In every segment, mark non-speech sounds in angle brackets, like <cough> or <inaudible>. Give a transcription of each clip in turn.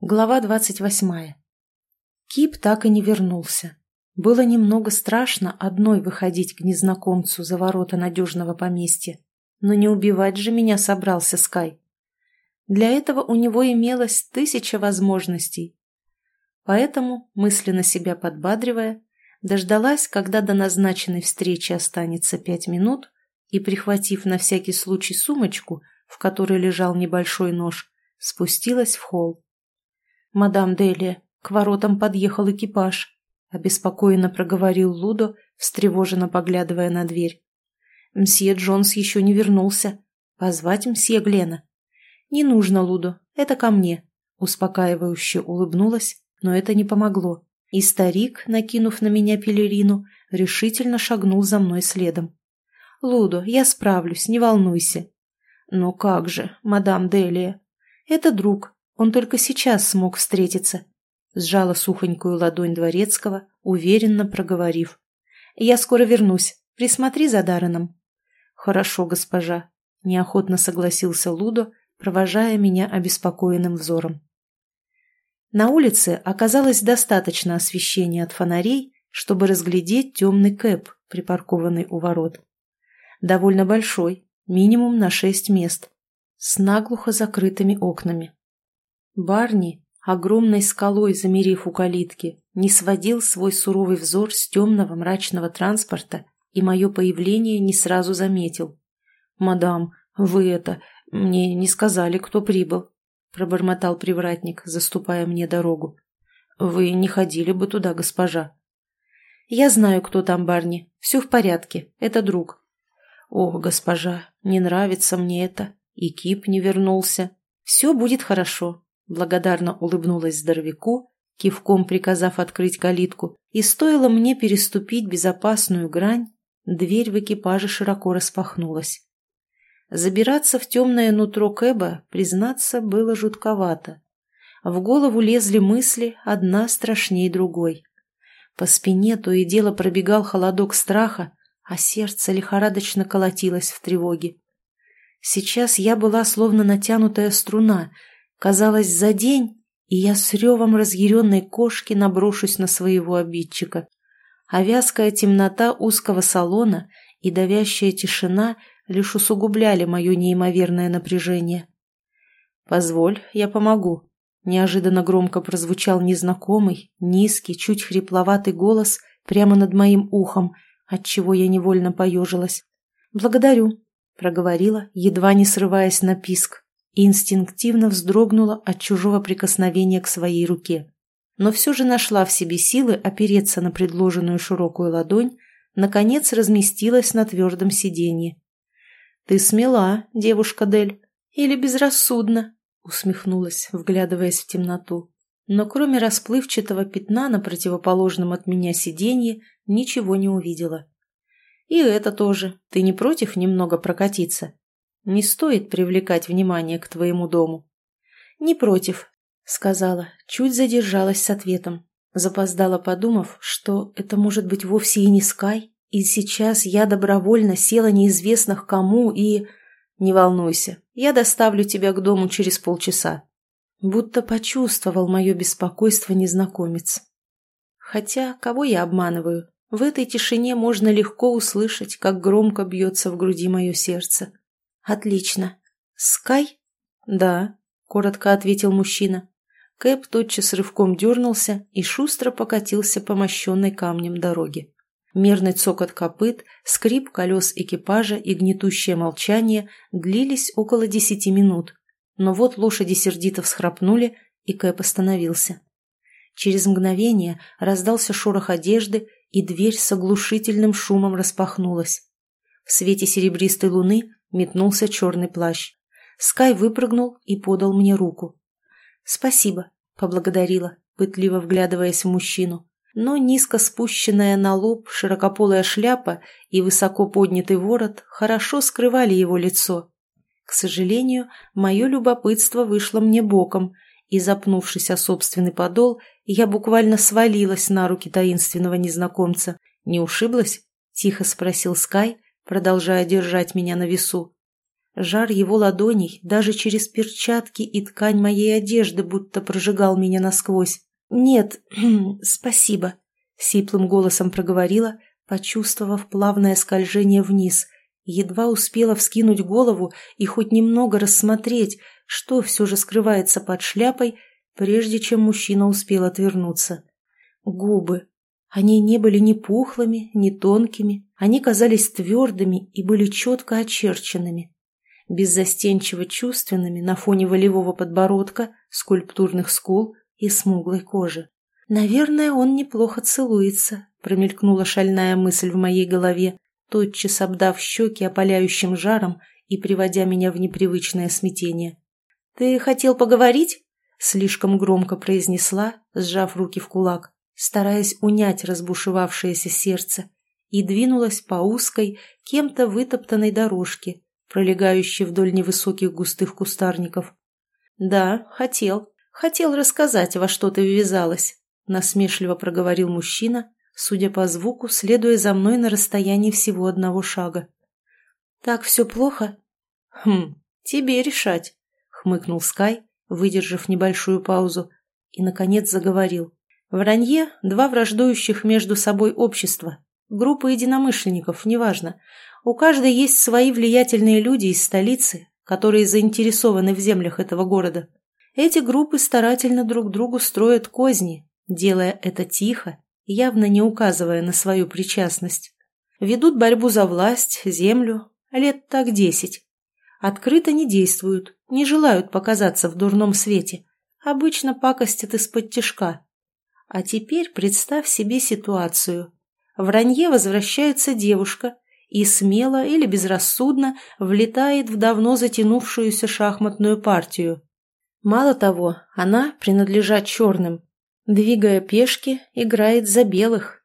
Глава двадцать восьмая. Кип так и не вернулся. Было немного страшно одной выходить к незнакомцу за ворота надежного поместья. Но не убивать же меня собрался Скай. Для этого у него имелось тысяча возможностей. Поэтому, мысленно себя подбадривая, дождалась, когда до назначенной встречи останется пять минут, и, прихватив на всякий случай сумочку, в которой лежал небольшой нож, спустилась в холл. «Мадам Делия, к воротам подъехал экипаж», — обеспокоенно проговорил Лудо, встревоженно поглядывая на дверь. «Мсье Джонс еще не вернулся. Позвать мсье Глена?» «Не нужно, Лудо, это ко мне», — успокаивающе улыбнулась, но это не помогло, и старик, накинув на меня пелерину, решительно шагнул за мной следом. «Лудо, я справлюсь, не волнуйся». «Ну как же, мадам Делия, это друг, он только сейчас смог встретиться. Сжала сухонькую ладонь дворецкого, уверенно проговорив. «Я скоро вернусь. Присмотри за Дарреном». «Хорошо, госпожа», — неохотно согласился Лудо, провожая меня обеспокоенным взором. На улице оказалось достаточно освещения от фонарей, чтобы разглядеть темный кэп, припаркованный у ворот. Довольно большой, минимум на шесть мест, с наглухо закрытыми окнами. Барни, огромной скалой замерив у калитки, не сводил свой суровый взор с темного мрачного транспорта и мое появление не сразу заметил. «Мадам, вы это... Мне не сказали, кто прибыл», — пробормотал привратник, заступая мне дорогу. «Вы не ходили бы туда, госпожа». «Я знаю, кто там, Барни. Все в порядке. Это друг». «О, госпожа, не нравится мне это. И Кип не вернулся. Все будет хорошо. Благодарно улыбнулась здоровяку, кивком приказав открыть калитку, и стоило мне переступить безопасную грань, дверь в экипаже широко распахнулась. Забираться в темное нутро Кэба, признаться, было жутковато. В голову лезли мысли, одна страшнее другой. По спине то и дело пробегал холодок страха, а сердце лихорадочно колотилось в тревоге. Сейчас я была словно натянутая струна, Казалось, за день, и я с ревом разъяренной кошки наброшусь на своего обидчика. А вязкая темнота узкого салона и давящая тишина лишь усугубляли мое неимоверное напряжение. «Позволь, я помогу», — неожиданно громко прозвучал незнакомый, низкий, чуть хрипловатый голос прямо над моим ухом, отчего я невольно поежилась. «Благодарю», — проговорила, едва не срываясь на писк и инстинктивно вздрогнула от чужого прикосновения к своей руке. Но все же нашла в себе силы опереться на предложенную широкую ладонь, наконец разместилась на твердом сиденье. «Ты смела, девушка Дель, или безрассудна?» усмехнулась, вглядываясь в темноту. Но кроме расплывчатого пятна на противоположном от меня сиденье ничего не увидела. «И это тоже. Ты не против немного прокатиться?» Не стоит привлекать внимание к твоему дому. Не против, сказала, чуть задержалась с ответом. Запоздала, подумав, что это может быть вовсе и не Скай, и сейчас я добровольно села неизвестных кому и... Не волнуйся, я доставлю тебя к дому через полчаса. Будто почувствовал мое беспокойство незнакомец. Хотя, кого я обманываю? В этой тишине можно легко услышать, как громко бьется в груди мое сердце. «Отлично. Скай?» «Да», — коротко ответил мужчина. Кэп тотчас рывком дернулся и шустро покатился по мощенной камнем дороге. Мерный цокот копыт, скрип колес экипажа и гнетущее молчание длились около десяти минут. Но вот лошади сердито всхрапнули, и Кэп остановился. Через мгновение раздался шорох одежды, и дверь с оглушительным шумом распахнулась. В свете серебристой луны метнулся черный плащ. Скай выпрыгнул и подал мне руку. «Спасибо», — поблагодарила, пытливо вглядываясь в мужчину. Но низко спущенная на лоб широкополая шляпа и высоко поднятый ворот хорошо скрывали его лицо. К сожалению, мое любопытство вышло мне боком, и, запнувшись о собственный подол, я буквально свалилась на руки таинственного незнакомца. «Не ушиблась?» — тихо спросил Скай, продолжая держать меня на весу. Жар его ладоней даже через перчатки и ткань моей одежды будто прожигал меня насквозь. «Нет, <clears throat> спасибо», — сиплым голосом проговорила, почувствовав плавное скольжение вниз. Едва успела вскинуть голову и хоть немного рассмотреть, что все же скрывается под шляпой, прежде чем мужчина успел отвернуться. Губы. Они не были ни пухлыми, ни тонкими, они казались твердыми и были четко очерченными. Беззастенчиво чувственными на фоне волевого подбородка, скульптурных скул и смуглой кожи. «Наверное, он неплохо целуется», — промелькнула шальная мысль в моей голове, тотчас обдав щеки опаляющим жаром и приводя меня в непривычное смятение. «Ты хотел поговорить?» — слишком громко произнесла, сжав руки в кулак, стараясь унять разбушевавшееся сердце, и двинулась по узкой, кем-то вытоптанной дорожке, пролегающей вдоль невысоких густых кустарников. «Да, хотел. Хотел рассказать, во что ты ввязалась насмешливо проговорил мужчина, судя по звуку, следуя за мной на расстоянии всего одного шага. «Так все плохо?» «Хм, тебе решать», — хмыкнул Скай, выдержав небольшую паузу, и, наконец, заговорил. «В Ранье два враждующих между собой общества, группа единомышленников, неважно. У каждой есть свои влиятельные люди из столицы, которые заинтересованы в землях этого города. Эти группы старательно друг другу строят козни, делая это тихо, явно не указывая на свою причастность. Ведут борьбу за власть, землю, лет так десять. Открыто не действуют, не желают показаться в дурном свете. Обычно пакостят из-под тишка. А теперь представь себе ситуацию. В ранье возвращается девушка и смело или безрассудно влетает в давно затянувшуюся шахматную партию. Мало того, она, принадлежа черным, Двигая пешки, играет за белых.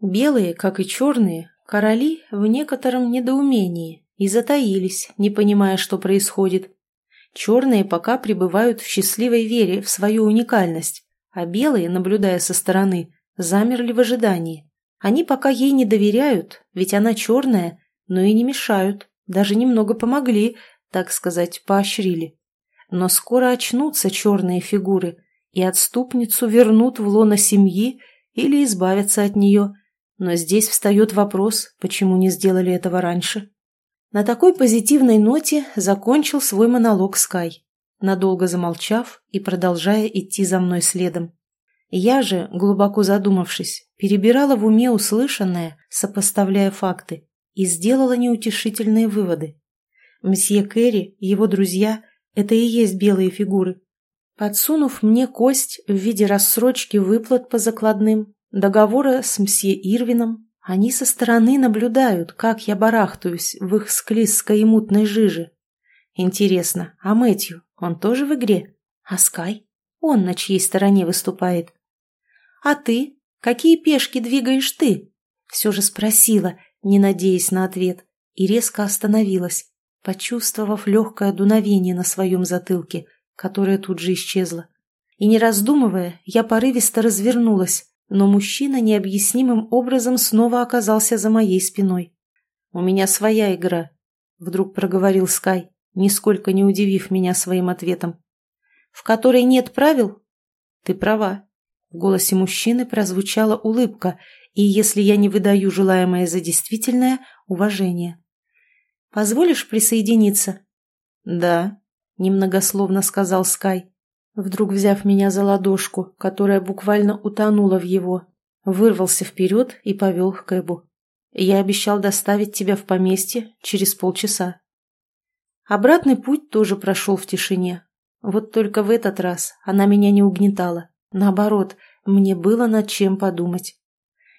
Белые, как и черные, короли в некотором недоумении и затаились, не понимая, что происходит. Черные пока пребывают в счастливой вере в свою уникальность, а белые, наблюдая со стороны, замерли в ожидании. Они пока ей не доверяют, ведь она черная, но и не мешают, даже немного помогли, так сказать, поощрили. Но скоро очнутся черные фигуры – и отступницу вернут в лоно семьи или избавятся от нее. Но здесь встает вопрос, почему не сделали этого раньше. На такой позитивной ноте закончил свой монолог Скай, надолго замолчав и продолжая идти за мной следом. Я же, глубоко задумавшись, перебирала в уме услышанное, сопоставляя факты, и сделала неутешительные выводы. Мсье Керри его друзья – это и есть белые фигуры, Подсунув мне кость в виде рассрочки выплат по закладным, договора с мсье Ирвином, они со стороны наблюдают, как я барахтаюсь в их склизкой и мутной жиже. Интересно, а Мэтью, он тоже в игре? А Скай? Он на чьей стороне выступает? А ты? Какие пешки двигаешь ты? Все же спросила, не надеясь на ответ, и резко остановилась, почувствовав легкое дуновение на своем затылке – которая тут же исчезла. И не раздумывая, я порывисто развернулась, но мужчина необъяснимым образом снова оказался за моей спиной. «У меня своя игра», — вдруг проговорил Скай, нисколько не удивив меня своим ответом. «В которой нет правил?» «Ты права». В голосе мужчины прозвучала улыбка, и, если я не выдаю желаемое за действительное, уважение. «Позволишь присоединиться?» «Да», — немногословно сказал Скай, вдруг взяв меня за ладошку, которая буквально утонула в его, вырвался вперед и повел к Кэбу. «Я обещал доставить тебя в поместье через полчаса». Обратный путь тоже прошел в тишине. Вот только в этот раз она меня не угнетала. Наоборот, мне было над чем подумать.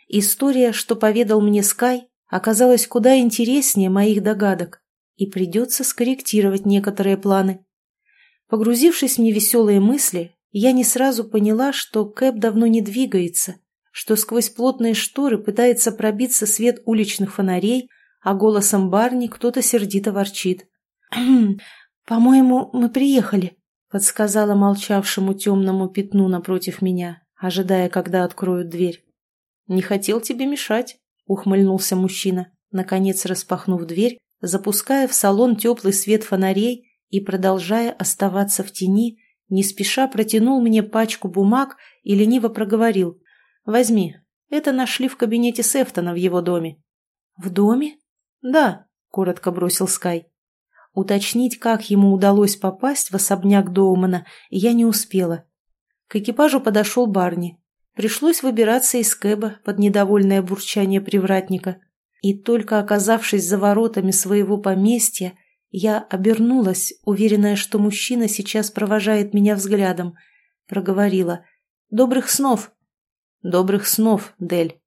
История, что поведал мне Скай, оказалась куда интереснее моих догадок, и придется скорректировать некоторые планы. Погрузившись в невеселые мысли, я не сразу поняла, что Кэп давно не двигается, что сквозь плотные шторы пытается пробиться свет уличных фонарей, а голосом Барни кто-то сердито ворчит. <clears throat> «По-моему, мы приехали», — подсказала молчавшему темному пятну напротив меня, ожидая, когда откроют дверь. «Не хотел тебе мешать», — ухмыльнулся мужчина, наконец распахнув дверь запуская в салон теплый свет фонарей и, продолжая оставаться в тени, не спеша протянул мне пачку бумаг и лениво проговорил. «Возьми, это нашли в кабинете Сефтона в его доме». «В доме?» «Да», — коротко бросил Скай. Уточнить, как ему удалось попасть в особняк Доумана, я не успела. К экипажу подошел Барни. Пришлось выбираться из кэба под недовольное бурчание привратника. И только оказавшись за воротами своего поместья, я обернулась, уверенная, что мужчина сейчас провожает меня взглядом. Проговорила. «Добрых снов!» «Добрых снов, Дель!»